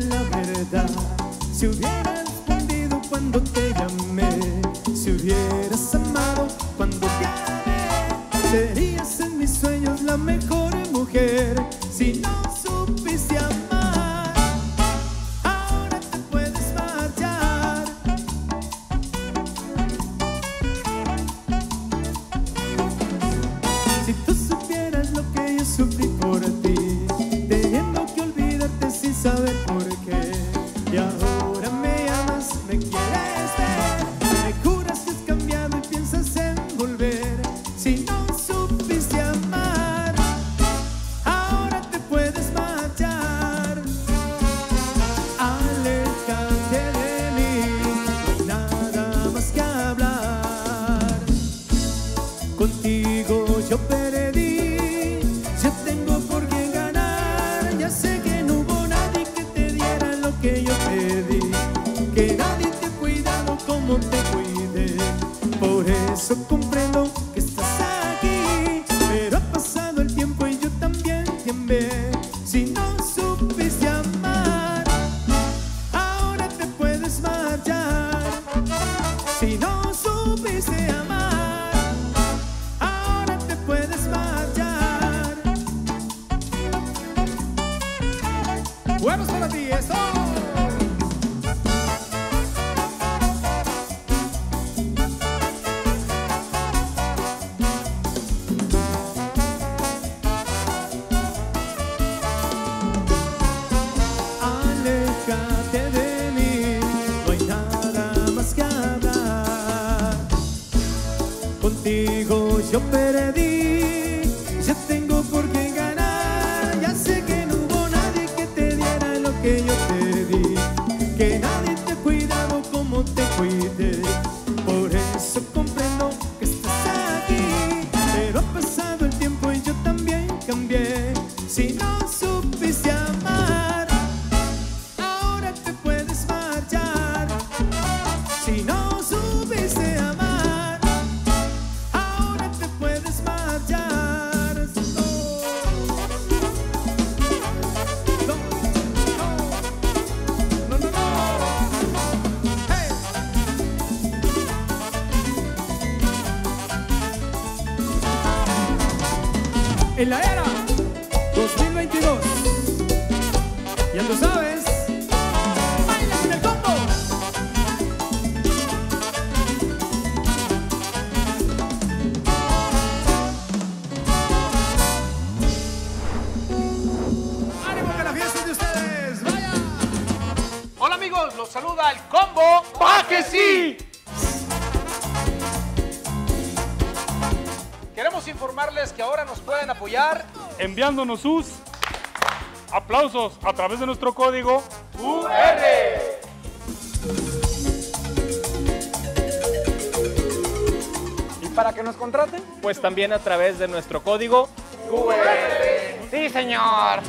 la verdad. Si hubieras perdido cuando te llamé, si hubieras amado cuando te serías en mis sueños la mejor mujer. Si no supiste amar, ahora te puedes marchar. Si tú supieras lo que yo sufrí. Si no supiste amar, ahora te puedes marchar. Si no supiste amar, ahora te puedes marchar. Buenos para ti, perdí, ya tengo por qué ganar. Ya sé que no hubo nadie que te diera lo que yo te di, que nadie te ha cuidado como te cuidé. Por eso comprendo que estás aquí, pero ha pasado el tiempo y yo también cambié. Si no En la era 2022, ya tú sabes, baila con el combo. ¡Ánimo que la fiesta es de ustedes! ¡Vaya! Hola amigos, los saluda el combo. ¡Pa que sí! Informarles que ahora nos pueden apoyar enviándonos sus aplausos a través de nuestro código QR. ¿Y para que nos contraten? Pues también a través de nuestro código QR. Sí, señor.